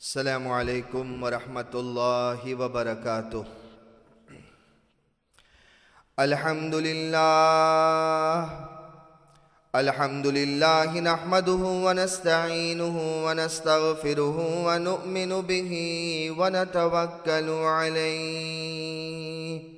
السلام علیکم ورحمۃ اللہ وبرکاتہ۔ الحمد للہ الحمد للہ نحمده ونستعینه ونستغفره ونؤمن به ونتوکل علیہ۔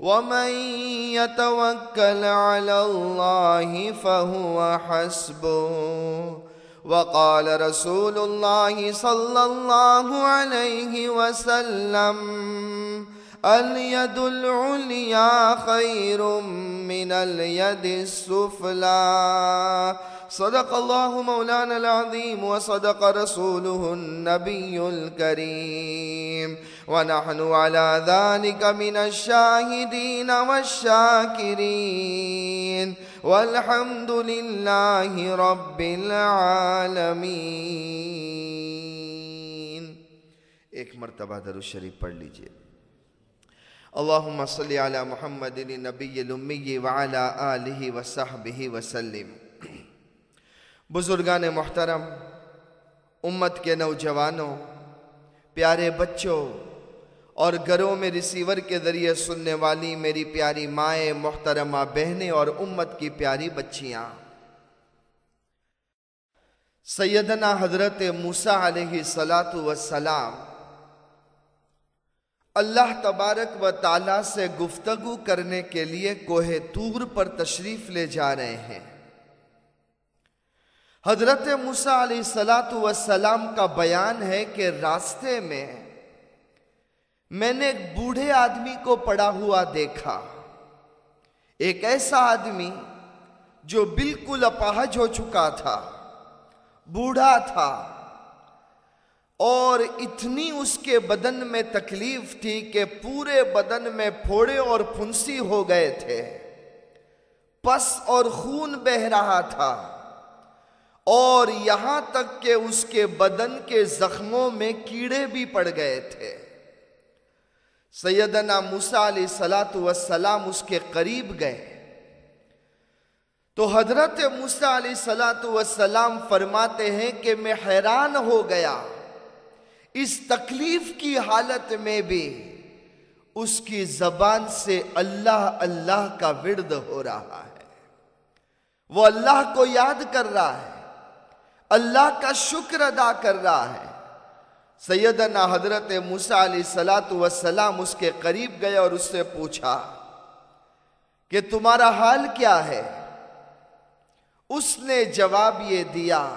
ومن يتوكل على الله فهو حسبه. وقال رسول الله صلى الله عليه وسلم اليد العليا خير من اليد السفلى. صدق الله مولانا العظيم وصدق رسوله النبي الكريم. ونحن على ذلك من الشاهدين والشاكرين. والحمد لله رب العالمين. ایک مرتبہ در الشریف پڑھ لیجیے. اللہم صلی علی محمد نبی الامی وعلا آلہ وصحبہ وسلم بزرگان محترم، امت کے نوجوانوں، پیارے بچوں اور گھروں میں ریسیور کے ذریعے سننے والی میری پیاری مائیں، محترمہ بہنیں اور امت کی پیاری بچیاں۔ سیدنا حضرت موسیٰ علیہ السلام اللہ تبارک و تعالیٰ سے گفتگو کرنے کے لیے کوہ تور پر تشریف لے جا رہے ہیں۔ حضرت موسیٰ علیہ السلام کا بیان ہے کہ راستے میں میں نے ایک بوڑھے آدمی کو پڑا ہوا دیکھا۔ ایک ایسا آدمی جو بالکل اپاہج ہو چکا تھا، بوڑھا تھا، اور اتنی اس کے بدن میں تکلیف تھی کہ پورے بدن میں پھوڑے اور پھنسی ہو گئے تھے۔ پس اور خون بہ رہا تھا۔ اور یہاں تک کہ اس کے بدن کے زخموں میں کیڑے بھی پڑ گئے تھے۔ سیدنا موسیٰ علیہ السلام والسلام اس کے قریب گئے۔ تو حضرت موسیٰ علیہ السلام فرماتے ہیں کہ میں حیران ہو گیا۔ اس تکلیف کی حالت میں بھی اس کی زبان سے اللہ اللہ کا ورد ہو رہا ہے۔ وہ اللہ کو یاد کر رہا ہے۔ اللہ کا شکر ادا کر رہا ہے۔ سیدنا حضرت موسیٰ علیہ السلام اس کے قریب گئے اور اس سے پوچھا کہ تمہارا حال کیا ہے؟ اس نے جواب یہ دیا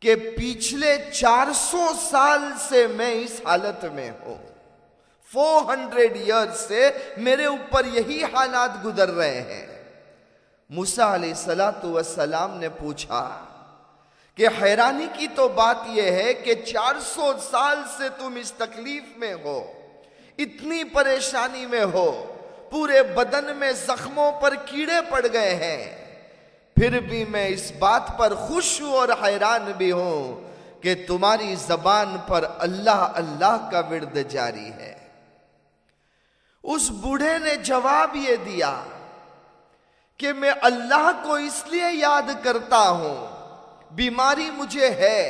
کہ پچھلے چار سو سال سے میں اس حالت میں ہوں۔ فور ہنڈریڈ ایئر سے میرے اوپر یہی حالات گزر رہے ہیں۔ موسیٰ علیہ السلام نے پوچھا کہ حیرانی کی تو بات یہ ہے کہ چار سو سال سے تم اس تکلیف میں ہو، اتنی پریشانی میں ہو، پورے بدن میں زخموں پر کیڑے پڑ گئے ہیں۔ پھر بھی میں اس بات پر خوش ہوں اور حیران بھی ہوں کہ تمہاری زبان پر اللہ اللہ کا ورد جاری ہے۔ اس بوڑھے نے جواب یہ دیا کہ میں اللہ کو اس لیے یاد کرتا ہوں بیماری مجھے ہے،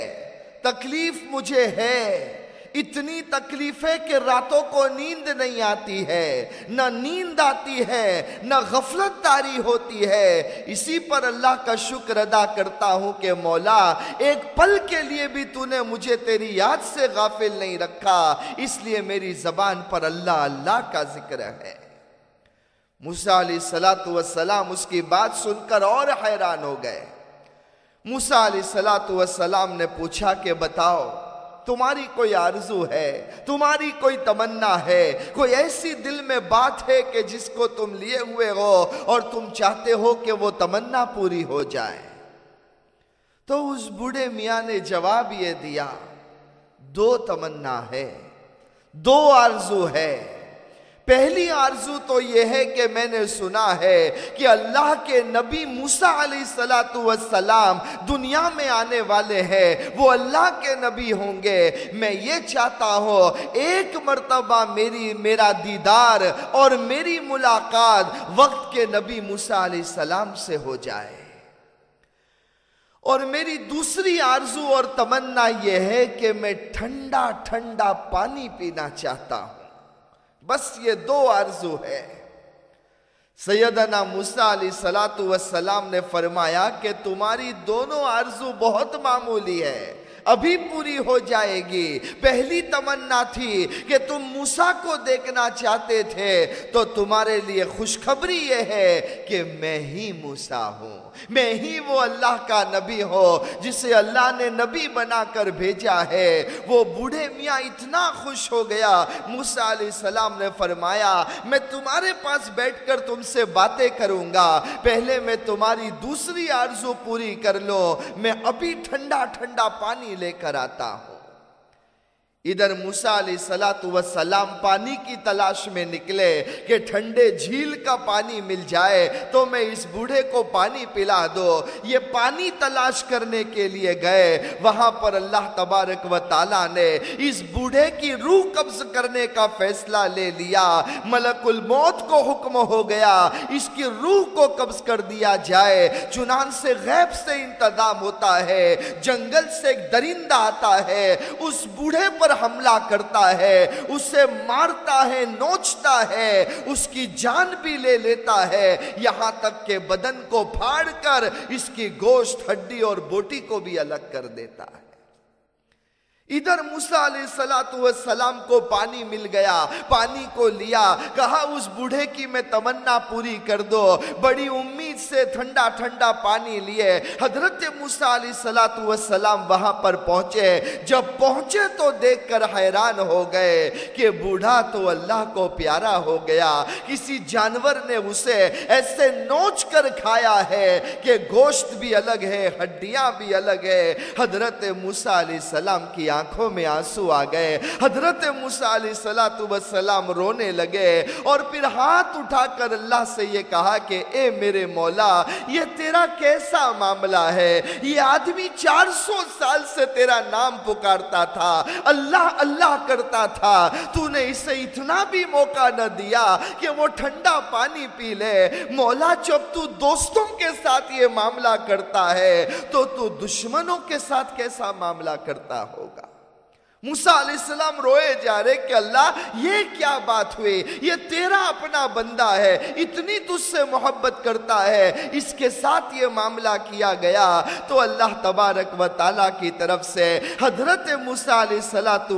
تکلیف مجھے ہے، اتنی تکلیفیں کہ راتوں کو نیند نہیں آتی ہے، نہ نیند آتی ہے، نہ غفلت تاری ہوتی ہے۔ اسی پر اللہ کا شکر ادا کرتا ہوں کہ مولا، ایک پل کے لیے بھی تو نے مجھے تیری یاد سے غافل نہیں رکھا، اس لیے میری زبان پر اللہ اللہ کا ذکر ہے۔ موسیٰ علیہ السلام اس کی بات سن کر اور حیران ہو گئے۔ موسیٰ علیہ السلام نے پوچھا کہ بتاؤ، تمہاری کوئی آرزو ہے؟ تمہاری کوئی تمنا ہے؟ کوئی ایسی دل میں بات ہے کہ جس کو تم لیے ہوئے ہو اور تم چاہتے ہو کہ وہ تمنا پوری ہو جائے؟ تو اس بوڑھے میاں نے جواب یہ دیا، دو تمنا ہے، دو آرزو ہے۔ پہلی آرزو تو یہ ہے کہ میں نے سنا ہے کہ اللہ کے نبی موسیٰ علیہ السلام دنیا میں آنے والے ہیں، وہ اللہ کے نبی ہوں گے۔ میں یہ چاہتا ہوں، ایک مرتبہ میری، میرا دیدار اور میری ملاقات وقت کے نبی موسیٰ علیہ السلام سے ہو جائے۔ اور میری دوسری آرزو اور تمنا یہ ہے کہ میں ٹھنڈا ٹھنڈا پانی پینا چاہتا ہوں۔ بس یہ دو آرزو ہے سیدنا موسیٰ علیہ السلام نے فرمایا کہ تمہاری دونوں آرزو بہت معمولی ہے ابھی پوری ہو جائے گی۔ پہلی تمنا تھی کہ تم موسیٰ کو دیکھنا چاہتے تھے، تو تمہارے لیے خوشخبری یہ ہے کہ میں ہی موسیٰ ہوں۔ میں ہی وہ اللہ کا نبی ہو، جسے اللہ نے نبی بنا کر بھیجا ہے۔ وہ بوڑھے میاں اتنا خوش ہو گیا۔ موسیٰ علیہ السلام نے فرمایا، میں تمہارے پاس بیٹھ کر تم سے باتیں کروں گا۔ پہلے میں تمہاری دوسری آرزو پوری کر لو میں ابھی ٹھنڈا ٹھنڈا پانی لے کر آتا ہوں۔ ادھر موسیٰ علیہ السلام پانی کی تلاش میں نکلے کہ ٹھنڈے جھیل کا پانی مل جائے تو میں اس بوڑھے کو پانی پلا دو۔ یہ پانی تلاش کرنے کے لیے گئے۔ وہاں پر اللہ تبارک و تعالیٰ نے اس بوڑھے کی روح قبض کرنے کا فیصلہ لے لیا۔ ملک الموت کو حکم ہو گیا۔ اس کی روح کو قبض کر دیا جائے۔ چنان سے غیب سے انتظام ہوتا ہے۔ جنگل سے ایک درندہ آتا ہے۔ اس بوڑھے پر حملہ کرتا ہے، اسے مارتا ہے، نوچتا ہے، اس کی جان بھی لے لیتا ہے۔ یہاں تک کہ بدن کو پھاڑ کر اس کی گوشت، ہڈی اور بوٹی کو بھی الگ کر دیتا ہے۔ ادھر موسیٰ علیہ السلام کو پانی مل گیا، پانی کو لیا، کہا، اس بوڑھے کی میں تمنا پوری کر دو۔ بڑی امید سے ٹھنڈا ٹھنڈا پانی لیے۔ حضرت موسیٰ علیہ السلام وہاں پر پہنچے۔ جب پہنچے تو دیکھ کر حیران ہو گئے کہ بوڑھا تو اللہ کو پیارا ہو گیا۔ کسی جانور نے اسے ایسے نوچ کر کھایا ہے کہ گوشت بھی الگ ہے، ہڈیاں بھی الگ ہے۔ حضرت موسیٰ علیہ السلام کی آنکھوں میں آنسو آ گئے۔ حضرت موسیٰ علیہ السلام رونے لگے اور پھر ہاتھ اٹھا کر اللہ سے یہ کہا کہ اے میرے مولا، یہ تیرا کیسا معاملہ ہے؟ یہ آدمی چار سو سال سے تیرا نام پکارتا تھا، اللہ اللہ کرتا تھا۔ تو نے اسے اتنا بھی موقع نہ دیا کہ وہ ٹھنڈا پانی پی لے۔ مولا، جب تو دوستوں کے ساتھ یہ معاملہ کرتا ہے تو تو دشمنوں کے ساتھ کیسا معاملہ کرتا ہوگا؟ موسیٰ علیہ السلام روئے جا رہے کہ اللہ، یہ کیا بات ہوئی؟ یہ تیرا اپنا بندہ ہے، اتنی تجھ سے محبت کرتا ہے، اس کے ساتھ یہ معاملہ کیا گیا؟ تو اللہ تبارک و تعالیٰ کی طرف سے حضرت موسیٰ علیہ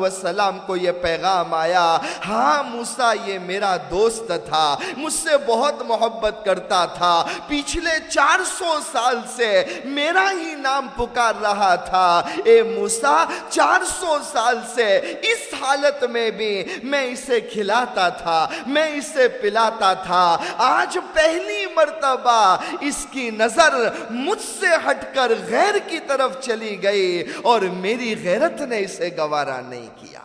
السلام کو یہ پیغام آیا ہاں موسیٰ، یہ میرا دوست تھا، مجھ سے بہت محبت کرتا تھا، پچھلے چار سو سال سے میرا ہی نام پکار رہا تھا۔ اے موسیٰ، چار سو سال سال سے اس حالت میں بھی میں اسے کھلاتا تھا، میں اسے پلاتا تھا۔ آج پہلی مرتبہ اس کی نظر مجھ سے ہٹ کر غیر کی طرف چلی گئی اور میری غیرت نے اسے گوارا نہیں کیا۔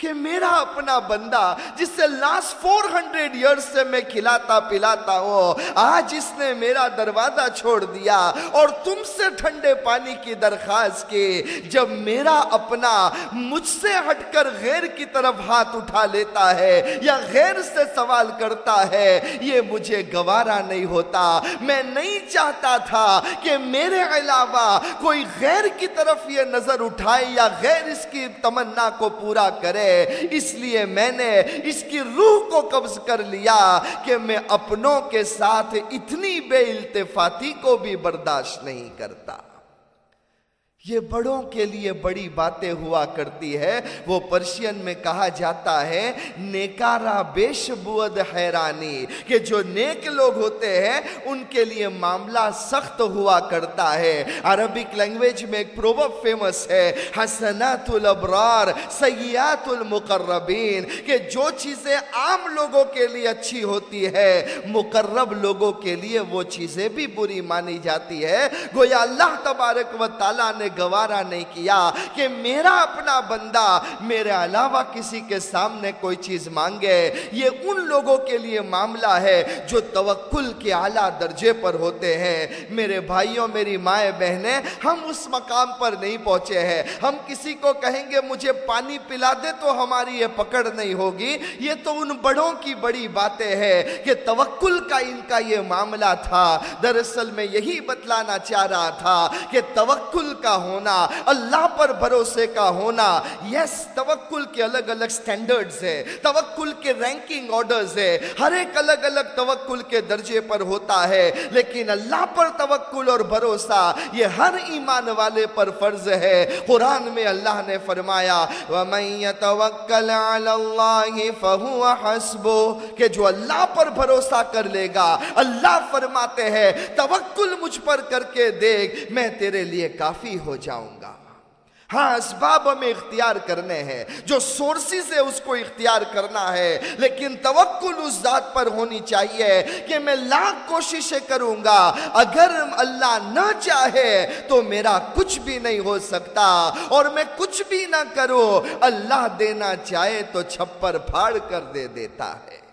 کہ میرا اپنا بندہ جس سے لاسٹ فور ہنڈریڈ ایئرس سے میں کھلاتا پلاتا ہوں، آج اس نے میرا دروازہ چھوڑ دیا اور تم سے ٹھنڈے پانی کی درخواست کی، جب میرا اپنا مجھ سے ہٹ کر غیر کی طرف ہاتھ اٹھا لیتا ہے یا غیر سے سوال کرتا ہے، یہ مجھے گوارا نہیں ہوتا۔ میں نہیں چاہتا تھا کہ میرے علاوہ کوئی غیر کی طرف یہ نظر اٹھائے یا غیر اس کی تمنا کو پورا کرے۔ اس لیے میں نے اس کی روح کو قبض کر لیا کہ میں اپنوں کے ساتھ اتنی بے التفاتی کو بھی برداشت نہیں کرتا۔ یہ بڑوں کے لیے بڑی باتیں ہوا کرتی ہے۔ وہ پرشین میں کہا جاتا ہے، نیکارا بیش بود حیرانی، کہ جو نیک لوگ ہوتے ہیں، ان کے لیے معاملہ سخت ہوا کرتا ہے۔ عربک لینگویج میں ایک پروب فیمس ہے حسنات الابرار سیات المقربین کہ جو چیزیں عام لوگوں کے لیے اچھی ہوتی ہے، مقرب لوگوں کے لیے وہ چیزیں بھی بری مانی جاتی ہے۔ گویا اللہ تبارک و تعالیٰ نے گوارا نہیں کیا کہ میرا اپنا بندہ میرے علاوہ کسی کے سامنے کوئی چیز مانگے، یہ ان لوگوں کے لیے معاملہ ہے جو توکل کے اعلیٰ درجے پر ہوتے ہیں۔ میرے بھائیوں، میری مائیں بہنیں، ہم اس مقام پر نہیں پہنچے ہیں۔ ہم کسی کو کہیں گے، مجھے پانی پلا دے تو ہماری یہ پکڑ نہیں ہوگی۔ یہ تو ان بڑوں کی بڑی باتیں ہیں کہ توکل کا ان کا یہ معاملہ تھا۔ دراصل میں یہی بتلانا چاہ رہا تھا کہ توکل کا ہونا، اللہ پر بھروسے کا ہونا یس توکل کے الگ الگ سٹینڈرڈز ہے، توکل کے رینکنگ آرڈرز ہے، ہر ایک الگ الگ توکل کے درجے پر ہوتا ہے، لیکن اللہ پر توکل اور بھروسہ، یہ ہر ایمان والے پر فرض ہے۔ قرآن میں اللہ نے فرمایا، وَمَن يَتَوَكَّلْ عَلَى اللَّهِ فَهُوَ حَسْبُ کہ جو اللہ پر بھروسہ کر لے گا، اللہ فرماتے ہیں، توکل مجھ پر کر کے دیکھ، میں تیرے لیے کافی ہوں۔ ہو جاؤں گا۔ ہاں اسباب ہمیں اختیار کرنے ہیں۔ جو سورسی سے اس کو اختیار کرنا ہے، لیکن توکل اس ذات پر ہونی چاہیے کہ میں لاکھ کوششیں کروں گا۔ اگر اللہ نہ چاہے تو میرا کچھ بھی نہیں ہو سکتا۔ اور میں کچھ بھی نہ کروں، اللہ دینا چاہے تو چھپر پھاڑ کر دے دیتا ہے۔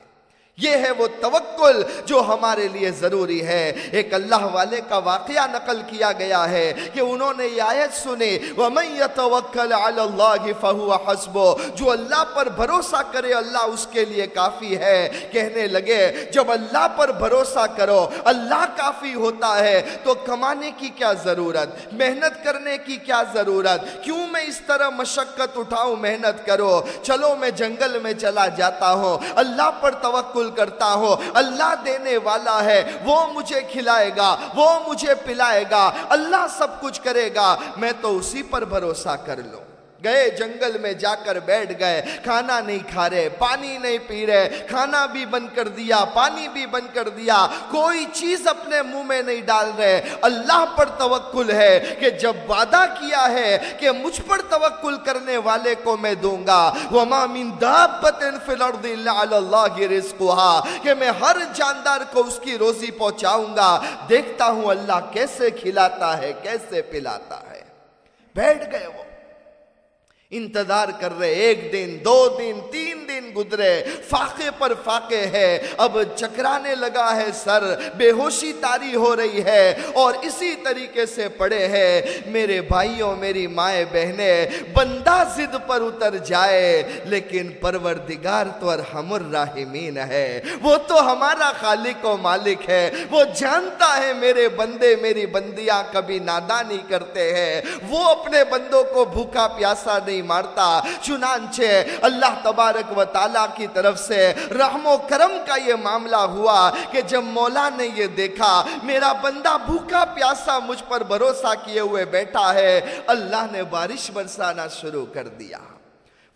یہ ہے وہ توکل جو ہمارے لیے ضروری ہے۔ ایک اللہ والے کا واقعہ نقل کیا گیا ہے کہ انہوں نے یہ آیت سنی، وَمَن يَتَوَكَّلْ عَلَى اللَّهِ فَهُوَ حَسْبُ جو اللہ پر بھروسہ کرے اللہ اس کے لیے کافی ہے۔ کہنے لگے، جب اللہ پر بھروسہ کرو، اللہ کافی ہوتا ہے، تو کمانے کی کیا ضرورت؟ محنت کرنے کی کیا ضرورت؟ کیوں میں اس طرح مشقت اٹھاؤں، محنت کرو؟ چلو میں جنگل میں چلا جاتا ہوں۔ اللہ پر توکل کرتا ہوں اللہ دینے والا ہے، وہ مجھے کھلائے گا، وہ مجھے پلائے گا۔ اللہ سب کچھ کرے گا۔ میں تو اسی پر بھروسہ کر لوں۔ گئے جنگل میں جا کر بیٹھ گئے، کھانا نہیں کھا رہے، پانی نہیں پی رہے، کھانا بھی بند کر دیا، پانی بھی بند کر دیا، کوئی چیز اپنے منہ میں نہیں ڈال رہے۔ اللہ پر توکل ہے کہ جب وعدہ کیا ہے کہ مجھ پر توکل کرنے والے کو میں دوں گا۔ وَمَا مِن دَابَّتٍ فِي الْأَرْضِ إِلَّا عَلَى اللَّهِ رِزْقُهَا۔ کہ میں ہر جاندار کو اس کی روزی پہنچاؤں گا۔ دیکھتا ہوں اللہ کیسے کھلاتا ہے، کیسے پلاتا ہے۔ بیٹھ گئے وہ۔ انتظار کر رہے، ایک دن، دو دن، تین دن گزرے، فاقے پر فاقے ہے، اب چکرانے لگا ہے سر، بے ہوشی تاری ہو رہی ہے، اور اسی طریقے سے پڑے ہیں میرے بھائیوں، میری مائیں بہنیں، بندہ زد پر اتر جائے، لیکن پروردگار تو ارحم الراحمین ہے، وہ تو ہمارا خالق و مالک ہے، وہ جانتا ہے میرے بندے، میری بندیاں کبھی نادانی کرتے ہیں، وہ اپنے بندوں کو بھوکا پیاسا نہیں نہیں مارتا، چنانچہ اللہ تبارک و تعالیٰ کی طرف سے رحم و کرم کا یہ معاملہ ہوا کہ جب مولا نے یہ دیکھا، میرا بندہ بھوکا پیاسا مجھ پر بھروسہ کیے ہوئے بیٹھا ہے، اللہ نے بارش برسانا شروع کر دیا۔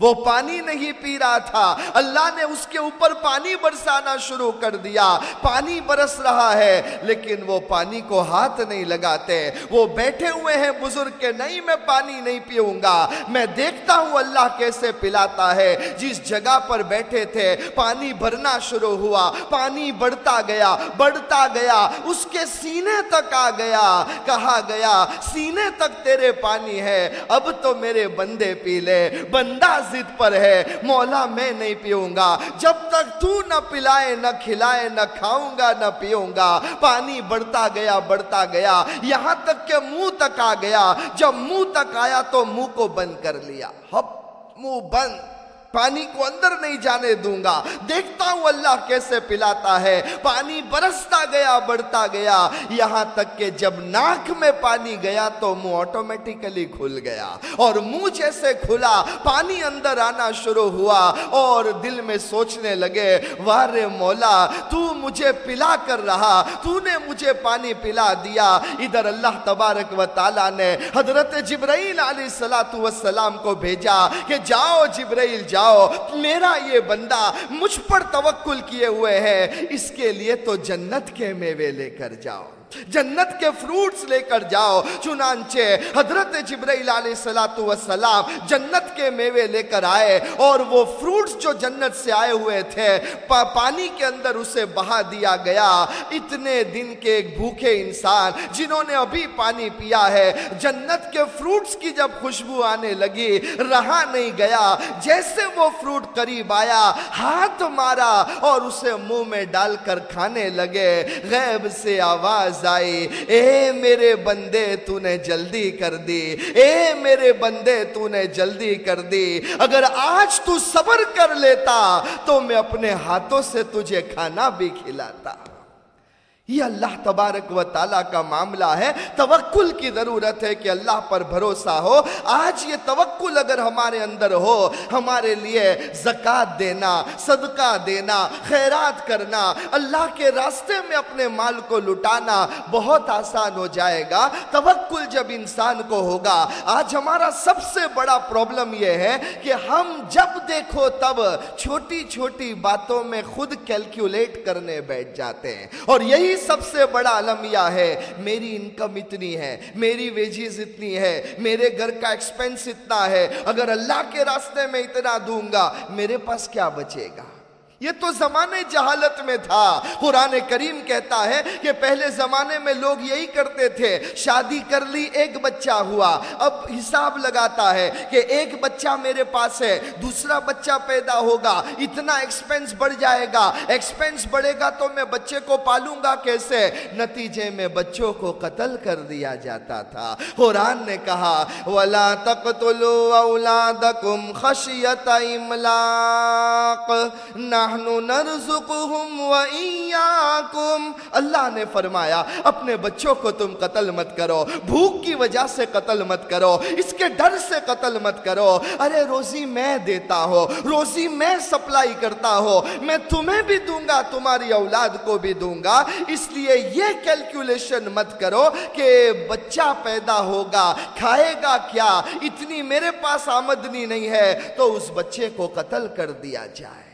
وہ پانی نہیں پی رہا تھا۔ اللہ نے اس کے اوپر پانی برسانا شروع کر دیا۔ پانی برس رہا ہے، لیکن وہ پانی کو ہاتھ نہیں لگاتے۔ وہ بیٹھے ہوئے ہیں، بزرگ کے نہیں، میں پانی نہیں پیوں گا۔ میں دیکھتا ہوں اللہ کیسے پلاتا ہے۔ جس جگہ پر بیٹھے تھے، پانی بھرنا شروع ہوا۔ پانی بڑھتا گیا بڑھتا گیا۔ اس کے سینے تک آ گیا۔ کہا گیا، سینے تک تیرے پانی ہے، اب تو میرے بندے پی لے۔ بندہ مسجد پر ہے، مولا میں نہیں پیوں گا۔ جب تک تو نہ پلائے، نہ کھلائے، نہ کھاؤں گا، نہ پیوں گا۔ پانی بڑھتا گیا بڑھتا گیا۔ یہاں تک کہ منہ تک آ گیا۔ جب منہ تک آیا تو منہ کو بند کر لیا۔ ہپ، منہ بند۔ پانی کو اندر نہیں جانے دوں گا۔ دیکھتا ہوں اللہ کیسے پلاتا ہے۔ پانی برستا گیا، بڑھتا گیا۔ یہاں تک کہ جب ناک میں پانی گیا تو منہ آٹومیٹیکلی کھل گیا۔ اور منہ جیسے کھلا، پانی اندر آنا شروع ہوا اور دل میں سوچنے لگے وار مولا، تو مجھے پلا کر رہا، تو نے مجھے پانی پلا دیا۔ ادھر اللہ تبارک و تعالیٰ نے حضرت جبرائیل علیہ السلام کو بھیجا کہ جاؤ جبرائیل، جاؤ۔ جاؤ، میرا یہ بندہ مجھ پر توکل کیے ہوئے ہے، اس کے لیے تو جنت کے میوے لے کر جاؤ۔ جنت کے فروٹس لے کر جاؤ۔ چنانچہ حضرت جبرائیل علیہ السلام جنت کے میوے لے کر آئے اور وہ فروٹس جو جنت سے آئے ہوئے تھے پانی کے اندر اسے بہا دیا گیا۔ اتنے دن کے ایک بھوکے انسان جنہوں نے ابھی پانی پیا ہے، جنت کے فروٹس کی جب خوشبو آنے لگی، رہا نہیں گیا۔ جیسے وہ فروٹ قریب آیا، ہاتھ مارا اور اسے منہ میں ڈال کر کھانے لگے۔ غیب سے آواز آئی اے میرے بندے، تو نے جلدی کر دی۔ اے میرے بندے، تو نے جلدی کر دی۔ اگر آج تو صبر کر لیتا، تو میں اپنے ہاتھوں سے تجھے کھانا بھی کھلاتا۔ یہ اللہ تبارک و تعالیٰ کا معاملہ ہے۔ توکل کی ضرورت ہے کہ اللہ پر بھروسہ ہو۔ آج یہ توکل اگر ہمارے اندر ہو، ہمارے لیے زکاة دینا، صدقہ دینا، خیرات کرنا، اللہ کے راستے میں اپنے مال کو لٹانا بہت آسان ہو جائے گا۔ توکل جب انسان کو ہوگا، آج ہمارا سب سے بڑا پرابلم یہ ہے کہ ہم جب دیکھو تب چھوٹی چھوٹی باتوں میں خود کیلکولیٹ کرنے بیٹھ جاتے ہیں۔ اور یہی سب سے بڑا المیہ ہے، میری انکم اتنی ہے، میری ویجیز اتنی ہے، میرے گھر کا ایکسپینس اتنا ہے، اگر اللہ کے راستے میں اتنا دوں گا، میرے پاس کیا بچے گا؟ یہ تو زمانے جہالت میں تھا۔ قرآن کریم کہتا ہے کہ پہلے زمانے میں لوگ یہی کرتے تھے، شادی کر لی، ایک بچہ ہوا۔ اب حساب لگاتا ہے کہ ایک بچہ میرے پاس ہے، دوسرا بچہ پیدا ہوگا۔ اتنا ایکسپینس بڑھ جائے گا۔ ایکسپینس بڑھے گا تو میں بچے کو پالوں گا کیسے؟ نتیجے میں بچوں کو قتل کر دیا جاتا تھا۔ قرآن نے کہا، وَلَا تَقْتُلُوا أَوْلَادَكُمْ خَشِيَةَ إِمْلَاقٍ۔ نَحْنُ نرزقهم وإياكم اللہ نے فرمایا، اپنے بچوں کو تم قتل مت کرو، بھوک کی وجہ سے قتل مت کرو، اس کے ڈر سے قتل مت کرو۔ ارے، روزی میں دیتا ہوں روزی میں سپلائی کرتا ہوں میں تمہیں بھی دوں گا، تمہاری اولاد کو بھی دوں گا۔ اس لیے یہ کیلکولیشن مت کرو کہ بچہ پیدا ہوگا، کھائے گا کیا؟ اتنی میرے پاس آمدنی نہیں ہے۔ تو اس بچے کو قتل کر دیا جائے۔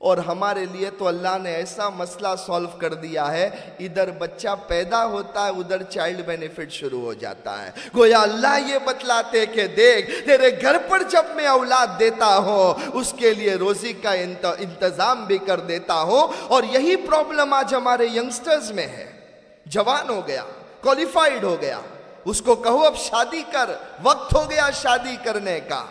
اور ہمارے لیے تو اللہ نے ایسا مسئلہ سولو کر دیا ہے، ادھر بچہ پیدا ہوتا ہے، ادھر چائلڈ بینیفٹ شروع ہو جاتا ہے۔ گویا اللہ یہ بتلاتے کہ دیکھ، تیرے گھر پر جب میں اولاد دیتا ہوں، اس کے لیے روزی کا انتظام بھی کر دیتا ہوں اور یہی پرابلم آج ہمارے ینگسٹرز میں ہے۔ جوان ہو گیا کوالیفائیڈ ہو گیا۔ اس کو کہو اب شادی کر، وقت ہو گیا شادی کرنے کا۔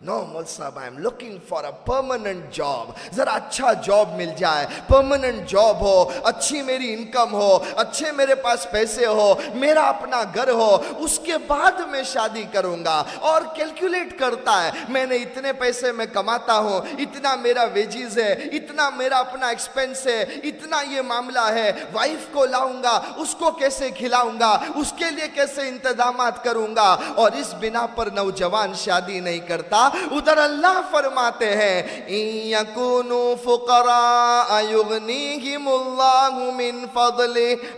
نو مول صاحب I am looking for a permanent job ذرا اچھا جاب مل جائے پرماننٹ جاب ہو اچھی میری انکم ہو اچھے میرے پاس پیسے ہو میرا اپنا گھر ہو اس کے بعد میں شادی کروں گا اور کیلکولیٹ کرتا ہے میں نے اتنے پیسے میں کماتا ہوں اتنا میرا ویجیز ہے اتنا میرا اپنا ایکسپینس ہے اتنا یہ معاملہ ہے وائف کو لاؤں گا اس کو کیسے کھلاؤں گا اس کے لیے کیسے انتظامات کروں گا اور اس بنا پر نوجوان شادی نہیں کرتا ادھر اللہ فرماتے ہیں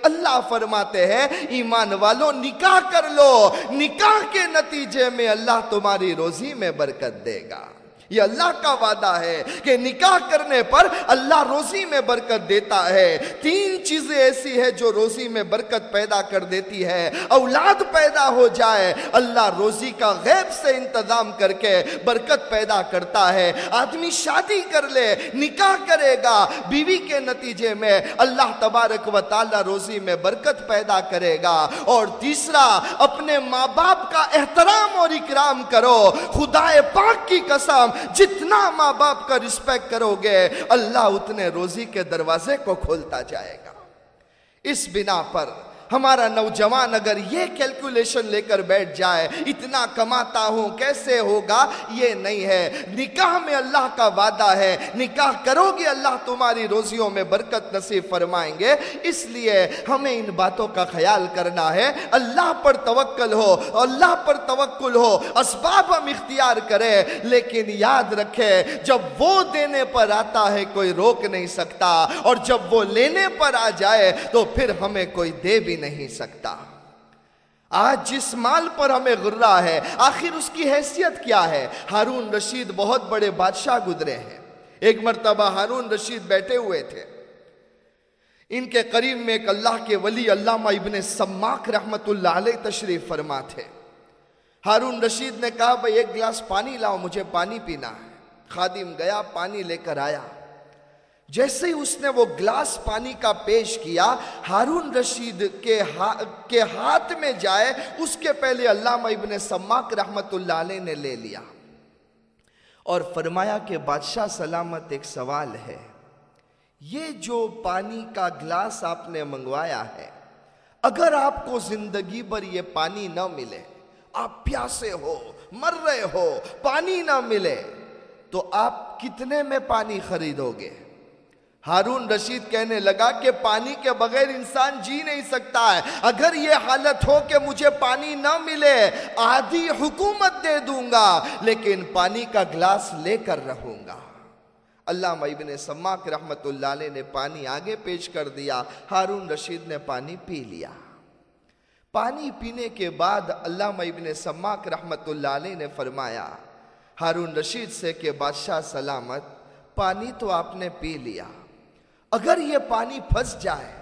اللہ فرماتے ہیں، ایمان والوں نکاح کر لو، نکاح کے نتیجے میں اللہ تمہاری روزی میں برکت دے گا. یہ اللہ کا وعدہ ہے کہ نکاح کرنے پر اللہ روزی میں برکت دیتا ہے۔ تین چیزیں ایسی ہے جو روزی میں برکت پیدا کر دیتی ہے۔ اولاد پیدا ہو جائے، اللہ روزی کا غیب سے انتظام کر کے برکت پیدا کرتا ہے۔ آدمی شادی کر لے، نکاح کرے گا، بیوی کے نتیجے میں اللہ تبارک و تعالی روزی میں برکت پیدا کرے گا۔ اور تیسرا، اپنے ماں باپ کا احترام اور اکرام کرو۔ خدا پاک کی قسم جتنا ماں باپ کا رسپیکٹ کرو گے، اللہ اتنے روزی کے دروازے کو کھولتا جائے گا۔ اس بنا پر ہمارا نوجوان اگر یہ کیلکولیشن لے کر بیٹھ جائے، اتنا کماتا ہوں، کیسے ہوگا؟ یہ نہیں ہے۔ نکاح میں اللہ کا وعدہ ہے۔ نکاح کرو گے اللہ، تمہاری روزیوں میں برکت نصیب فرمائیں گے۔ اس لیے ہمیں ان باتوں کا خیال کرنا ہے۔ اللہ پر توکل ہو، اللہ پر توکل ہو، اسباب ہم اختیار کرے لیکن یاد رکھے جب وہ دینے پر آتا ہے، کوئی روک نہیں سکتا۔ اور جب وہ لینے پر آ جائے، تو پھر ہمیں کوئی دے بھی نہیں سکتا۔ آج جس مال پر ہمیں غرہ ہے، آخر اس کی حیثیت کیا ہے؟ ہارون رشید بہت بڑے بادشاہ گزرے ہیں۔ ایک مرتبہ ہارون رشید بیٹھے ہوئے تھے۔ ان کے قریب میں ایک اللہ کے ولی علامہ ابن سماک رحمت اللہ علیہ تشریف فرما تھے۔ ہارون رشید نے کہا، بھائی، ایک گلاس پانی لاؤ، مجھے پانی پینا ہے۔ خادم گیا، پانی لے کر آیا۔ جیسے ہی اس نے وہ گلاس پانی کا پیش کیا، ہارون رشید کے ہاتھ میں جائے، اس کے پہلے علامہ ابن سماک رحمت اللہ علیہ نے لے لیا۔ اور فرمایا کہ بادشاہ سلامت ایک سوال ہے۔ یہ جو پانی کا گلاس آپ نے منگوایا ہے، اگر آپ کو زندگی پر یہ پانی نہ ملے، آپ پیاسے ہو، مر رہے ہو، پانی نہ ملے، تو آپ کتنے میں پانی خریدو گے؟ ہارون رشید کہنے لگا کہ پانی کے بغیر انسان جی نہیں سکتا ہے۔ اگر یہ حالت ہو کہ مجھے پانی نہ ملے، آدھی حکومت دے دوں گا، لیکن پانی کا گلاس لے کر رہوں گا۔ اللہ ابن سماک رحمت اللہ علیہ نے پانی آگے پیش کر دیا، ہارون رشید نے پانی پی لیا۔ پانی پینے کے بعد اللہ ابن سماک رحمت اللہ علیہ نے فرمایا، ہارون رشید سے کہ بادشاہ سلامت، پانی تو آپ نے پی لیا۔ اگر یہ پانی پھنس جائے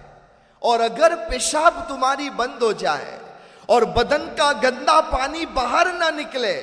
اور اگر پیشاب تمہاری بند ہو جائے اور بدن کا گندا پانی باہر نہ نکلے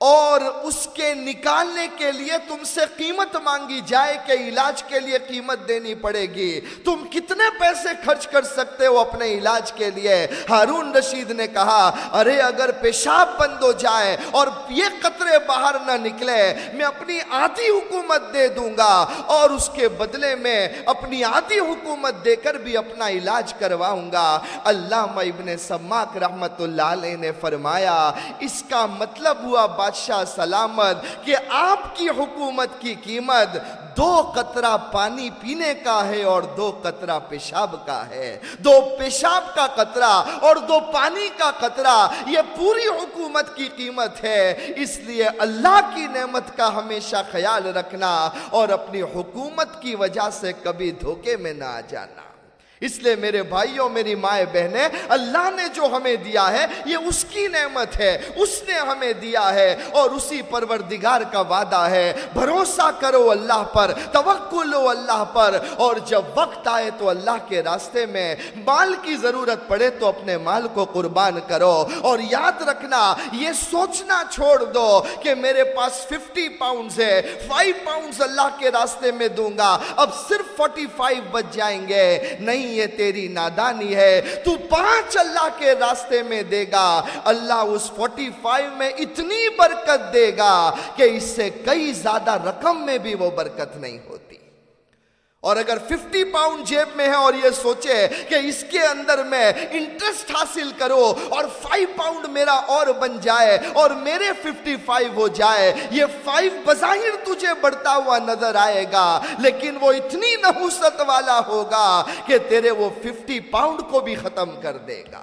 اور اس کے نکالنے کے لیے تم سے قیمت مانگی جائے کہ علاج کے لیے قیمت دینی پڑے گی۔ تم کتنے پیسے خرچ کر سکتے ہو اپنے علاج کے لیے؟ ہارون رشید نے کہا، ارے اگر پیشاب بند ہو جائے اور یہ قطرے باہر نہ نکلے، میں اپنی آدھی حکومت دے دوں گا۔ اور اس کے بدلے میں اپنی آدھی حکومت دے کر بھی اپنا علاج کرواؤں گا۔ اللہ ابن سماک رحمت اللہ علیہ نے فرمایا، اس کا مطلب ہوا بادشاہ سلامت کہ آپ کی حکومت کی قیمت دو قطرہ پانی پینے کا ہے اور دو قطرہ پیشاب کا ہے۔ دو پیشاب کا قطرہ اور دو پانی کا قطرہ، یہ پوری حکومت کی قیمت ہے۔ اس لیے اللہ کی نعمت کا ہمیشہ خیال رکھنا اور اپنی حکومت کی وجہ سے کبھی دھوکے میں نہ آ جانا۔ اس لیے میرے بھائیوں، میری مائیں بہنیں، اللہ نے جو ہمیں دیا ہے، یہ اس کی نعمت ہے، اس نے ہمیں دیا ہے اور اسی پروردگار کا وعدہ ہے۔ بھروسہ کرو اللہ پر، توکل ہو اللہ پر۔ اور جب وقت آئے تو اللہ کے راستے میں مال کی ضرورت پڑے تو اپنے مال کو قربان کرو۔ اور یاد رکھنا، یہ سوچنا چھوڑ دو کہ میرے پاس ففٹی پاؤنڈز ہے، فائیو پاؤنڈز اللہ کے راستے میں دوں گا۔ اب صرف فورٹی فائیو بچ جائیں گے۔ نہیں یہ تیری نادانی ہے، تو پانچ اللہ کے راستے میں دے گا۔ اللہ اس فورٹی فائیو میں اتنی برکت دے گا کہ اس سے کئی زیادہ رقم میں بھی وہ برکت نہیں ہوتی۔ اور اگر ففٹی پاؤنڈ جیب میں ہے اور یہ سوچے کہ اس کے اندر میں انٹرسٹ حاصل کرو اور فائیو پاؤنڈ میرا اور بن جائے اور میرے ففٹی فائیو ہو جائے، یہ فائیو بظاہر تجھے بڑھتا ہوا نظر آئے گا، لیکن وہ اتنی نحوست والا ہوگا کہ تیرے وہ ففٹی پاؤنڈ کو بھی ختم کر دے گا۔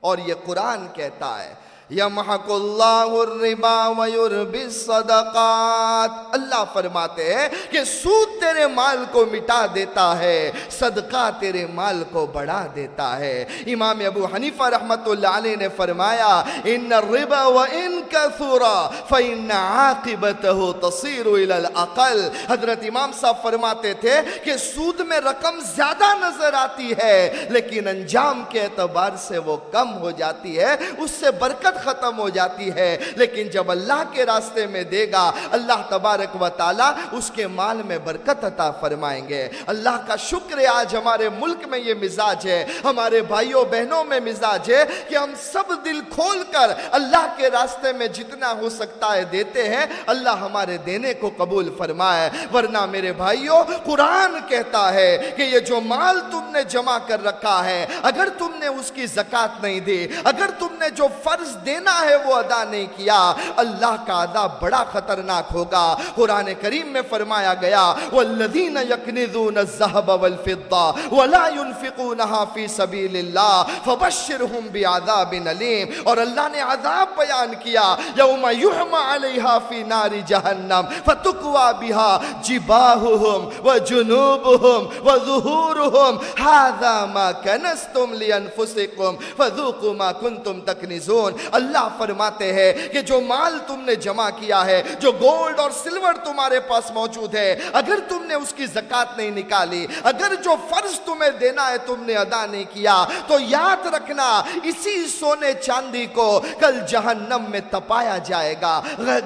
اور یہ قرآن کہتا ہے یمحق اللہ الربا ویربی الصدقات۔ اللہ فرماتے ہیں کہ سود تیرے مال کو مٹا دیتا ہے، صدقہ تیرے مال کو بڑھا دیتا ہے۔ امام ابو حنیفہ رحمت اللہ علیہ نے فرمایا، ان الربا وان کثورا فإن عاقبته تصیر الى الاقل۔ حضرت امام صاحب فرماتے تھے کہ سود میں رقم زیادہ نظر آتی ہے، لیکن انجام کے اعتبار سے وہ کم ہو جاتی ہے، اس سے برکت ختم ہو جاتی ہے۔ لیکن جب اللہ کے راستے میں دے گا، اللہ تبارک و تعالی اس کے مال میں برکت عطا فرمائیں گے۔ اللہ کا شکر ہے، آج ہمارے ملک میں یہ مزاج ہے۔ ہمارے بھائیوں، بہنوں میں مزاج ہے کہ ہم سب دل کھول کر اللہ کے راستے میں جتنا ہو سکتا ہے دیتے ہیں۔ اللہ ہمارے دینے کو قبول فرمائے۔ ورنہ میرے بھائیوں، قرآن کہتا ہے کہ یہ جو مال تم نے جمع کر رکھا ہے، اگر تم نے اس کی زکاة نہیں دی، اگر تم نے جو فرض دینا ہے وہ ادا نہیں کیا۔ اللہ کا عذاب بڑا خطرناک ہوگا۔ قرآن کریم میں فرمایا گیا والذین یکنذون الزہب والفضہ ولا ينفقونها فی سبیل اللہ فبشرہم بعذاب علیم اور اللہ نے عذاب بیان کیا یوم یحم علیہا فی نار جہنم فتقوا بها جباہہم وجنوبہم وظہورہم هذا ما کنستم لینفسکم فذوقوا ما کنتم تکنزون اللہ فرماتے ہیں کہ جو مال تم نے جمع کیا ہے، جو گولڈ اور سلور تمہارے پاس موجود ہے، اگر تم نے اس کی زکاة نہیں نکالی، اگر جو فرض تمہیں دینا ہے تم نے ادا نہیں کیا، تو یاد رکھنا اسی سونے چاندی کو کل جہنم میں تپایا جائے گا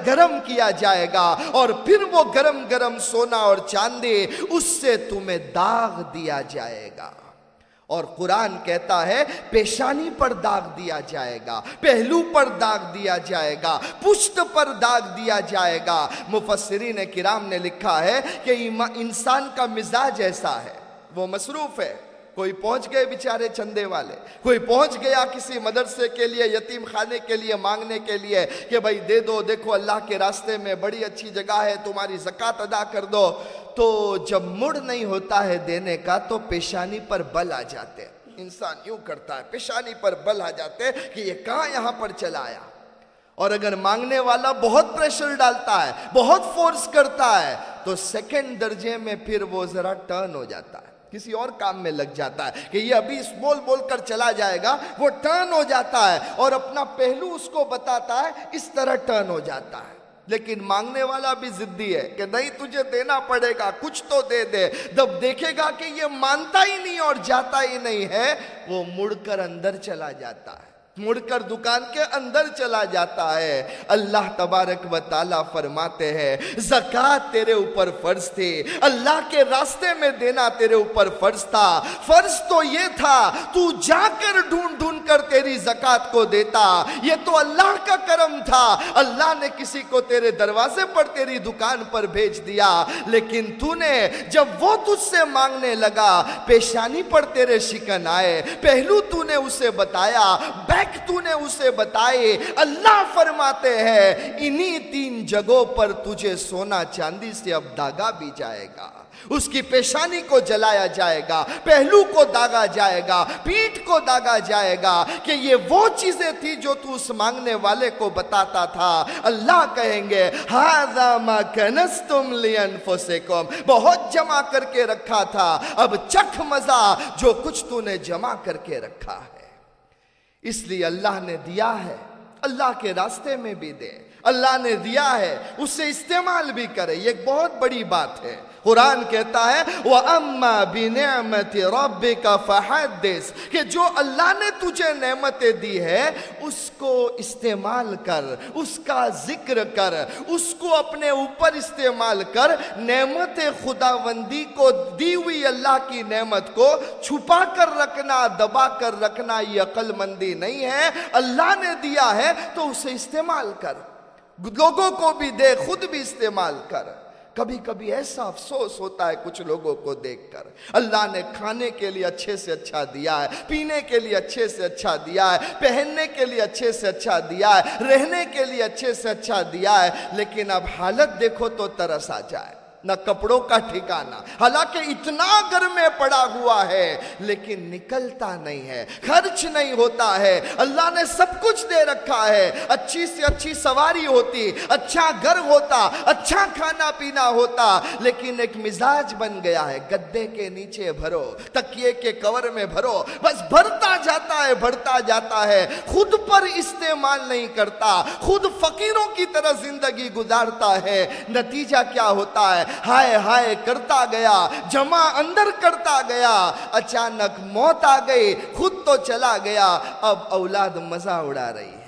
گرم کیا جائے گا، اور پھر وہ گرم گرم سونا اور چاندی اس سے تمہیں داغ دیا جائے گا۔ اور قرآن کہتا ہے، پیشانی پر داغ دیا جائے گا، پہلو پر داغ دیا جائے گا، پشت پر داغ دیا جائے گا۔ مفسرین کرام نے لکھا ہے کہ انسان کا مزاج ایسا ہے، وہ مصروف ہے۔ کوئی پہنچ گئے بیچارے چندے والے، کوئی پہنچ گیا کسی مدرسے کے لیے، یتیم خانے کے لیے مانگنے کے لیے کہ بھائی دے دو، دیکھو اللہ کے راستے میں بڑی اچھی جگہ ہے، تمہاری زکاة ادا کر دو۔ تو جب مڑ نہیں ہوتا ہے دینے کا تو پیشانی پر بل آ جاتے۔ انسان یوں کرتا ہے، پیشانی پر بل آ جاتے کہ یہ کہاں یہاں پر چلا آیا۔ اور اگر مانگنے والا بہت پریشر ڈالتا ہے، بہت فورس کرتا ہے، تو سیکنڈ درجے میں پھر وہ ذرا ٹرن ہو جاتا ہے۔ کسی اور کام میں لگ جاتا ہے کہ یہ ابھی اس بول بول کر چلا جائے گا، وہ ٹرن ہو جاتا ہے اور اپنا پہلو اس کو بتاتا ہے، اس طرح ٹرن ہو جاتا ہے۔ لیکن مانگنے والا بھی ضدی ہے کہ نہیں، تجھے دینا پڑے گا، کچھ تو دے دے۔ جب دیکھے گا کہ یہ مانتا ہی نہیں اور جاتا ہی نہیں ہے، وہ مڑ کر اندر چلا جاتا ہے۔ مڑ کر دکان کے اندر چلا جاتا ہے۔ اللہ تبارک و تعالیٰ فرماتے ہیں زکاة تیرے اوپر فرض تھی اللہ کے راستے میں دینا تیرے اوپر فرض تھا۔ فرض تو یہ تھا، تو جا کر ڈھونڈ ڈھونڈ کر تیری زکاة کو دیتا۔ یہ تو اللہ کا کرم تھا۔ اللہ نے کسی کو تیرے دروازے پر تیری دکان پر بھیج دیا، لیکن تو نے جب وہ تجھ سے مانگنے لگا، پیشانی پر تیرے شکن آئے۔ پہلو تو نے اسے بتایا بیک تو نے اسے بتائے، اللہ فرماتے ہیں، انہی تین جگہوں پر تجھے سونا چاندی سے اب داغا بھی جائے گا۔ اس کی پیشانی کو جلایا جائے گا، پہلو کو داغا جائے گا پیٹ کو داغا جائے گا کہ یہ وہ چیزیں تھی جو تو اس مانگنے والے کو بتاتا تھا۔ اللہ کہیں گے ہَذَا مَا كَنَسْتُمْ لِيَنفُسِكُمْ بہت جمع کر کے رکھا تھا۔ اب چکھ مزہ جو کچھ تو نے جمع کر کے رکھا۔ ہے اس لیے اللہ نے دیا ہے اللہ کے راستے میں بھی دے۔ اللہ نے دیا ہے، اسے استعمال بھی کرے، یہ ایک بہت بڑی بات ہے۔ قرآن کہتا ہے، وَأَمَّا بِنِعْمَةِ رَبِّكَ فَحَدِّسِ کہ جو اللہ نے تجھے نعمتیں دی ہے اس کو استعمال کر، اس کا ذکر کر، اس کو اپنے اوپر استعمال کر، نعمت خداوندی کو دی ہوئی اللہ کی نعمت کو چھپا کر رکھنا، دبا کر رکھنا، یہ عقل مندی نہیں ہے۔ اللہ نے دیا ہے، تو اسے استعمال کر۔ لوگوں کو بھی دے، خود بھی استعمال کر۔ کبھی کبھی ایسا افسوس ہوتا ہے کچھ لوگوں کو دیکھ کر۔ اللہ نے کھانے کے لیے اچھے سے اچھا دیا ہے، پینے کے لیے اچھے سے اچھا دیا ہے، پہننے کے لیے اچھے سے اچھا دیا ہے، رہنے کے لیے اچھے سے اچھا دیا ہے۔ لیکن اب حالت دیکھو تو ترس آ جائے۔ نہ کپڑوں کا ٹھکانا حالانکہ اتنا گھر میں پڑا ہوا ہے، لیکن نکلتا نہیں ہے، خرچ نہیں ہوتا ہے۔ اللہ نے سب کچھ دے رکھا ہے۔ اچھی سے اچھی سواری ہوتی اچھا گھر ہوتا اچھا کھانا پینا ہوتا، لیکن ایک مزاج بن گیا ہے۔ گدے کے نیچے بھرو، تکیے کے کور میں بھرو۔ بس بھرتا جاتا ہے بڑھتا جاتا ہے۔ خود پر استعمال نہیں کرتا۔ خود فقیروں کی طرح زندگی گزارتا ہے۔ نتیجہ کیا ہوتا ہے؟ ہائے ہائے کرتا گیا، جمع اندر کرتا گیا، اچانک موت آ گئی، خود تو چلا گیا، اب اولاد مزہ اڑا رہی ہے۔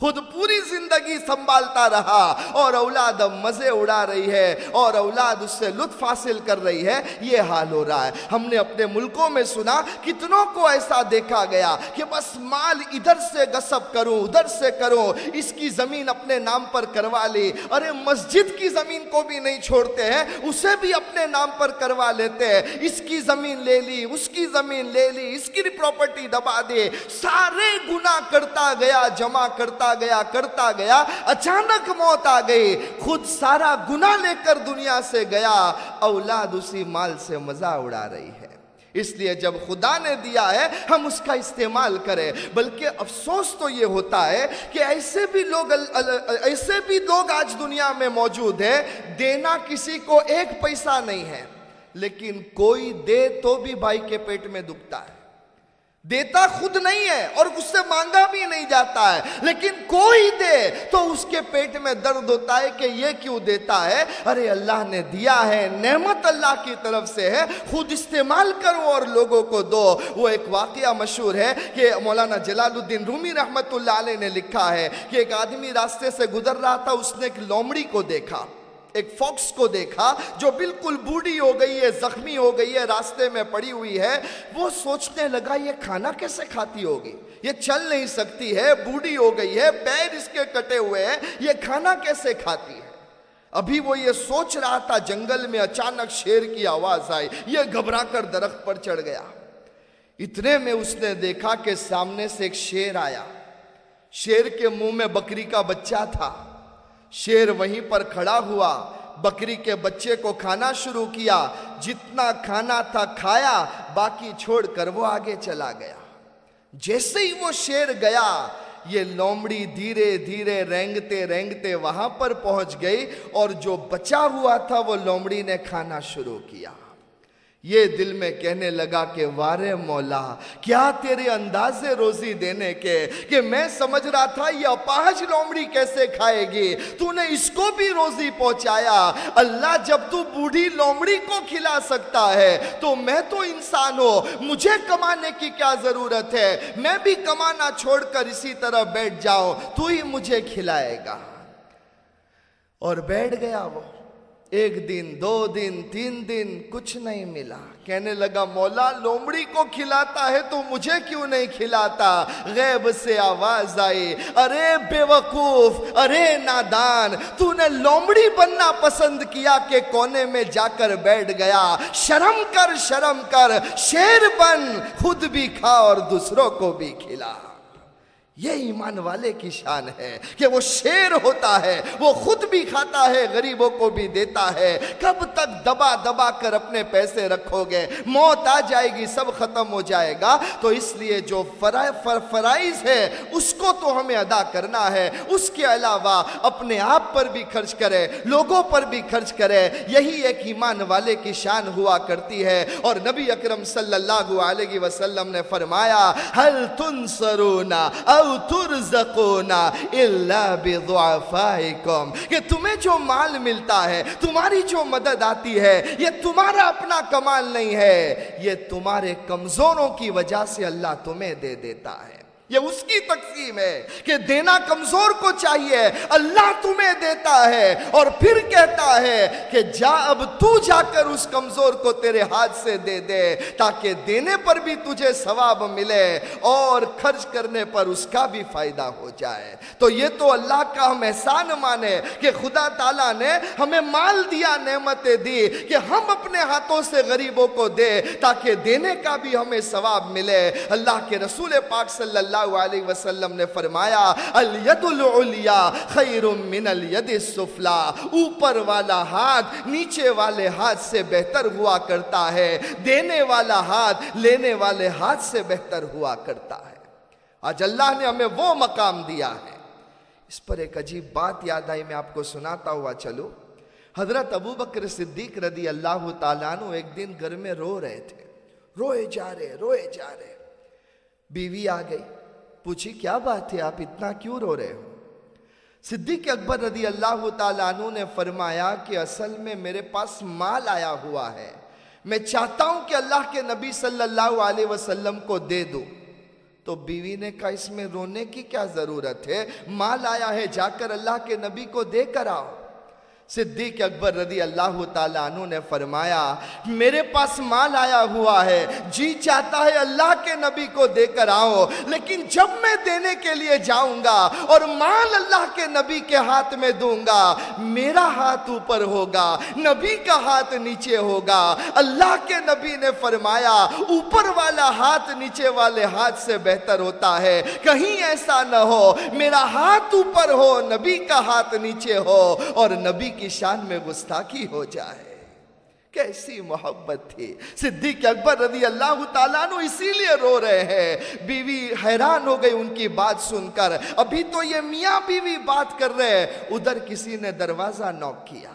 خود پوری زندگی سنبھالتا رہا اور اولاد اب مزے اڑا رہی ہے اور اولاد اس سے لطف حاصل کر رہی ہے، یہ حال ہو رہا ہے۔ ہم نے اپنے ملکوں میں سنا کتنوں کو ایسا دیکھا گیا کہ بس مال ادھر سے گسب کروں، ادھر سے کروں، اس کی زمین اپنے نام پر کروا لی ارے، مسجد کی زمین کو بھی نہیں چھوڑتے ہیں، اسے بھی اپنے نام پر کروا لیتے ہیں۔ اس کی زمین لے لی، اس کی زمین لے لی، اس کی پراپرٹی دبا دے۔ سارے گناہ کرتا گیا، جمع کرتا گیا، کرتا گیا، اچانک موت آ گئی۔ خود سارا گناہ لے کر دنیا سے گیا، اولاد اسی مال سے مزہ اڑا رہی ہے۔ اس لیے جب خدا نے دیا ہے، ہم اس کا استعمال کریں۔ بلکہ افسوس تو یہ ہوتا ہے کہ ایسے بھی لوگ ایسے بھی لوگ آج دنیا میں موجود ہیں، دینا کسی کو ایک پیسہ نہیں ہے۔ لیکن کوئی دے تو بھی بھائی کے پیٹ میں دکھتا ہے۔ دیتا خود نہیں ہے اور اس سے مانگا بھی نہیں جاتا ہے، لیکن کوئی دے تو اس کے پیٹ میں درد ہوتا ہے کہ یہ کیوں دیتا ہے؟ ارے اللہ نے دیا ہے، نعمت اللہ کی طرف سے ہے۔ خود استعمال کرو اور لوگوں کو دو۔ وہ ایک واقعہ مشہور ہے کہ مولانا جلال الدین رومی رحمت اللہ علیہ نے لکھا ہے کہ ایک آدمی راستے سے گزر رہا تھا، اس نے ایک لومڑی کو دیکھا۔ ایک فوکس کو دیکھا جو بالکل بوڑھی ہو گئی ہے، زخمی ہو گئی ہے، راستے میں پڑی ہوئی ہے۔ وہ سوچنے لگا، یہ کھانا کیسے کھاتی ہوگی؟ یہ چل نہیں سکتی ہے، بوڑھی ہو گئی ہے، پیر اس کے کٹے ہوئے ہیں۔ یہ کھانا کیسے کھاتی ہے؟ ابھی وہ یہ سوچ رہا تھا، جنگل میں اچانک شیر کی آواز آئی۔ یہ گھبرا کر درخت پر چڑھ گیا۔ اتنے میں اس نے دیکھا کہ سامنے سے ایک شیر آیا۔ شیر کے منہ میں بکری کا بچہ تھا۔ شیر وہیں پر کھڑا ہوا، بکری کے بچے کو کھانا شروع کیا، جتنا کھانا تھا کھایا، باقی چھوڑ کر وہ آگے چلا گیا۔ جیسے ہی وہ شیر گیا، یہ لومڑی دھیرے دھیرے رینگتے رینگتے وہاں پر پہنچ گئی اور جو بچا ہوا تھا، وہ لومڑی نے کھانا شروع کیا۔ یہ دل میں کہنے لگا کہ وارے مولا، کیا تیرے انداز روزی دینے کے کہ میں سمجھ رہا تھا یہ اپاہج لومڑی کیسے کھائے گی؟ تو نے اس کو بھی روزی پہنچایا۔ اللہ جب تو بوڑھی لومڑی کو کھلا سکتا ہے، تو میں تو انسان ہوں۔ مجھے کمانے کی کیا ضرورت ہے؟ میں بھی کمانا چھوڑ کر اسی طرح بیٹھ جاؤں، تو ہی مجھے کھلائے گا۔ اور بیٹھ گیا وہ۔ ایک دن، دو دن، تین دن کچھ نہیں ملا۔ کہنے لگا، مولا لومڑی کو کھلاتا ہے تو مجھے کیوں نہیں کھلاتا؟ غیب سے آواز آئی، ارے بے وقوف، ارے نادان، تو نے لومڑی بننا پسند کیا کہ کونے میں جا کر بیٹھ گیا۔ شرم کر شرم کر، شیر بن، خود بھی کھا اور دوسروں کو بھی کھلا۔ یہ ایمان والے کی شان ہے کہ وہ شیر ہوتا ہے، وہ خود بھی کھاتا ہے، غریبوں کو بھی دیتا ہے۔ کب تک دبا دبا کر اپنے پیسے رکھو گے؟ موت آ جائے گی، سب ختم ہو جائے گا۔ تو اس لیے جو فرائض ہے، اس کو تو ہمیں ادا کرنا ہے۔ اس کے علاوہ اپنے آپ پر بھی خرچ کرے، لوگوں پر بھی خرچ کرے۔ یہی ایک ایمان والے کی شان ہوا کرتی ہے۔ اور نبی اکرم صلی اللہ علیہ وسلم نے فرمایا حل تنصرونا او ترزقونا الا بضعفائکم، کہ تمہیں جو مال ملتا ہے، تمہاری جو مدد آتی ہے، یہ تمہارا اپنا کمال نہیں ہے، یہ تمہارے کمزوروں کی وجہ سے اللہ تمہیں دے دیتا ہے۔ یہ اس کی تقسیم ہے کہ دینا کمزور کو چاہیے، اللہ تمہیں دیتا ہے اور پھر کہتا ہے کہ جا اب تو جا کر اس کمزور کو تیرے ہاتھ سے دے دے تاکہ دینے پر بھی تجھے ثواب ملے اور خرچ کرنے پر اس کا بھی فائدہ ہو جائے۔ تو یہ تو اللہ کا ہم احسان مانے کہ خدا تعالیٰ نے ہمیں مال دیا، نعمتیں دی کہ ہم اپنے ہاتھوں سے غریبوں کو دے تاکہ دینے کا بھی ہمیں ثواب ملے۔ اللہ کے رسول پاک صلی اللہ اللہ علیہ وسلم نے فرمایا الید العلیا خیر من الید السفلا اوپر والا ہاتھ نیچے والے ہاتھ سے بہتر ہوا کرتا ہے، دینے والا ہاتھ لینے والے ہاتھ سے بہتر ہوا کرتا ہے۔ آج اللہ نے ہمیں وہ مقام دیا ہے۔ اس پر ایک عجیب بات یاد آئی، میں آپ کو سناتا ہوا چلو حضرت ابو بکر صدیق رضی اللہ تعالیٰ عنہ ایک دن گھر میں رو رہے تھے۔ روئے جا رہے، روئے جا رہے۔ بیوی آ گئی۔ پوچھی، کیا بات ہے آپ اتنا کیوں رو رہے ہو؟ صدیق اکبر رضی اللہ تعالیٰ عنہ نے فرمایا کہ اصل میں میرے پاس مال آیا ہوا ہے۔ میں چاہتا ہوں کہ اللہ کے نبی صلی اللہ علیہ وسلم کو دے دو۔ تو بیوی نے کہا، اس میں رونے کی کیا ضرورت ہے؟ مال آیا ہے، جا کر اللہ کے نبی کو دے کر آؤ۔ صدیق اکبر رضی اللہ تعالیٰ عنہ نے فرمایا، میرے پاس مال آیا ہوا ہے جی چاہتا ہے اللہ کے نبی کو دے کر آؤ، لیکن جب میں دینے کے لیے جاؤں گا اور مال اللہ کے نبی کے ہاتھ میں دوں گا، میرا ہاتھ اوپر ہوگا، نبی کا ہاتھ نیچے ہوگا۔ اللہ کے نبی نے فرمایا، اوپر والا ہاتھ نیچے والے ہاتھ سے بہتر ہوتا ہے، کہیں ایسا نہ ہو، میرا ہاتھ اوپر ہو، نبی کا ہاتھ نیچے ہو، اور نبی کی شان میں گستاخی ہو جائے۔ کیسی محبت تھی۔ صدیق اکبر رضی اللہ تعالیٰ نو اسی لیے رو رہے ہیں۔ بیوی حیران ہو گئی ان کی بات سن کر۔ ابھی تو یہ میاں بیوی بات کر رہے ادھر کسی نے دروازہ نوک کیا۔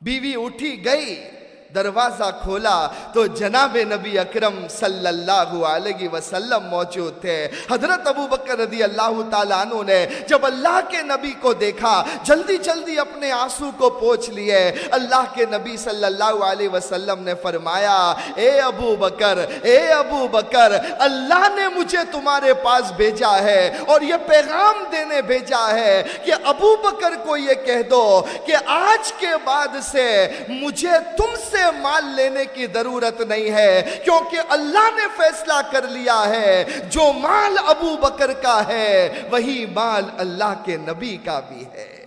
بیوی اٹھی گئی۔ دروازہ کھولا تو جناب نبی اکرم صلی اللہ علیہ وسلم موجود تھے۔ حضرت ابو بکر رضی اللہ تعالیٰ عنہ نے جب اللہ کے نبی کو دیکھا، جلدی جلدی اپنے آنسو کو پوچھ لیے۔ اللہ کے نبی صلی اللہ علیہ وسلم نے فرمایا، اے ابو بکر، اے ابو بکر، اللہ نے مجھے تمہارے پاس بھیجا ہے اور یہ پیغام دینے بھیجا ہے کہ ابو بکر کو یہ کہہ دو کہ آج کے بعد سے مجھے تم سے مال لینے کی ضرورت نہیں ہے، کیونکہ اللہ نے فیصلہ کر لیا ہے، جو مال ابو بکر کا ہے، وہی مال اللہ کے نبی کا بھی ہے۔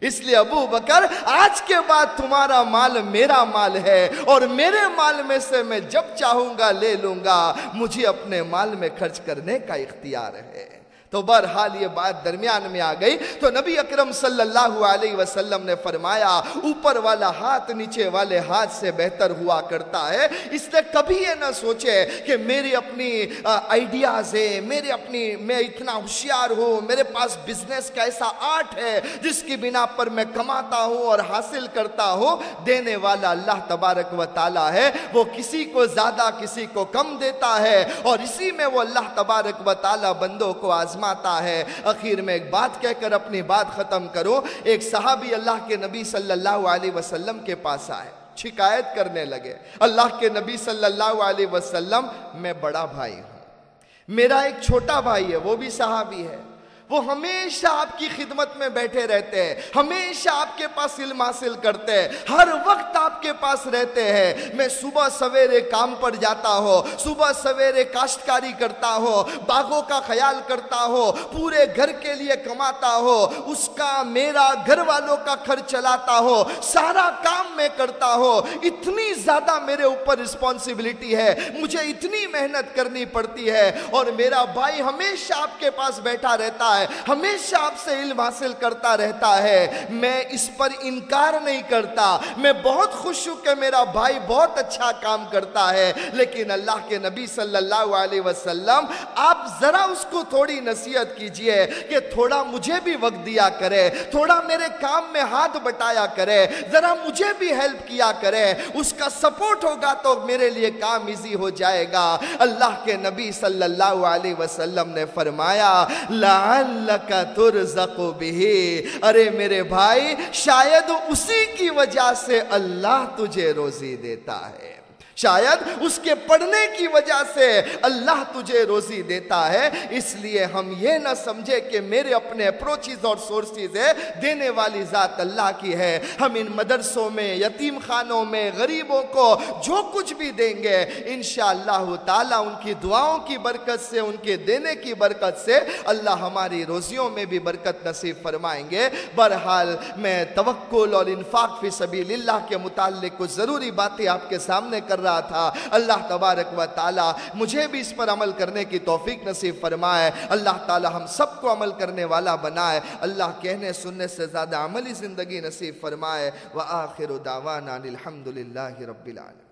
اس لیے ابو بکر، آج کے بعد تمہارا مال میرا مال ہے اور میرے مال میں سے میں جب چاہوں گا لے لوں گا۔ مجھے اپنے مال میں خرچ کرنے کا اختیار ہے۔ تو بہرحال یہ بات درمیان میں آ گئی۔ تو نبی اکرم صلی اللہ علیہ وسلم نے فرمایا، اوپر والا ہاتھ نیچے والے ہاتھ سے بہتر ہوا کرتا ہے۔ اس نے کبھی یہ نہ سوچے کہ میری اپنی آئیڈیاز ہے میری اپنی، میں اتنا ہوشیار ہوں، میرے پاس بزنس کا ایسا آرٹ ہے جس کی بنا پر میں کماتا ہوں اور حاصل کرتا ہوں۔ دینے والا اللہ تبارک و تعالی ہے، وہ کسی کو زیادہ، کسی کو کم دیتا ہے۔ اور اسی میں وہ اللہ تبارک و تعالی بندوں کو آزما آزماتا ہے۔ اخیر میں ایک بات کہہ کر اپنی بات ختم کرو۔ ایک صحابی اللہ کے نبی صلی اللہ علیہ وسلم کے پاس آئے، شکایت کرنے لگے۔ اللہ کے نبی صلی اللہ علیہ وسلم، میں بڑا بھائی ہوں۔ میرا ایک چھوٹا بھائی ہے، وہ بھی صحابی ہے۔ وہ ہمیشہ آپ کی خدمت میں بیٹھے رہتے ہیں، ہمیشہ آپ کے پاس علم حاصل کرتے ہیں، ہر وقت آپ کے پاس رہتے ہیں۔ میں صبح سویرے کام پر جاتا ہوں، صبح سویرے کاشتکاری کرتا ہوں، باغوں کا خیال کرتا ہوں، پورے گھر کے لیے کماتا ہو اس کا میرا گھر والوں کا خرچ چلاتا ہو سارا کام میں کرتا ہوں۔ اتنی زیادہ میرے اوپر رسپانسبلٹی ہے، مجھے اتنی محنت کرنی پڑتی ہے اور میرا بھائی ہمیشہ آپ کے پاس بیٹھا رہتا ہے ہے، ہمیشہ آپ سے علم حاصل کرتا رہتا ہے۔ میں اس پر انکار نہیں کرتا۔ میں بہت خوش ہوں کہ میرا بھائی بہت اچھا کام کرتا ہے۔ لیکن اللہ کے نبی صلی اللہ علیہ وسلم، آپ ذرا اس کو تھوڑی نصیحت کیجیے کہ تھوڑا مجھے بھی وقت دیا کرے، تھوڑا میرے کام میں ہاتھ بٹایا کرے، ذرا مجھے بھی ہیلپ کیا کرے۔ اس کا سپورٹ ہوگا تو میرے لیے کام ایزی ہو جائے گا۔ اللہ کے نبی صلی اللہ علیہ وسلم نے فرمایا لعل لعلک ترزق به ارے میرے بھائی، شاید اسی کی وجہ سے اللہ تجھے روزی دیتا ہے۔ شاید اس کے پڑھنے کی وجہ سے اللہ تجھے روزی دیتا ہے۔ اس لیے ہم یہ نہ سمجھے کہ میرے اپنے اپروچز اور سورسز ہے دینے والی ذات اللہ کی ہے۔ ہم ان مدرسوں میں، یتیم خانوں میں، غریبوں کو جو کچھ بھی دیں گے، انشاءاللہ تعالی ان کی دعاؤں کی برکت سے، ان کے دینے کی برکت سے اللہ ہماری روزیوں میں بھی برکت نصیب فرمائیں گے۔ برحال میں توکل اور انفاق فی سبیل اللہ کے متعلق کچھ ضروری باتیں آپ کے سامنے کر رہا رہا تھا۔ اللہ تبارک و تعالی مجھے بھی اس پر عمل کرنے کی توفیق نصیب فرمائے۔ اللہ تعالی ہم سب کو عمل کرنے والا بنائے۔ اللہ کہنے سننے سے زیادہ عملی زندگی نصیب فرمائے۔ وآخر دعوانا الحمدللہ رب العالمين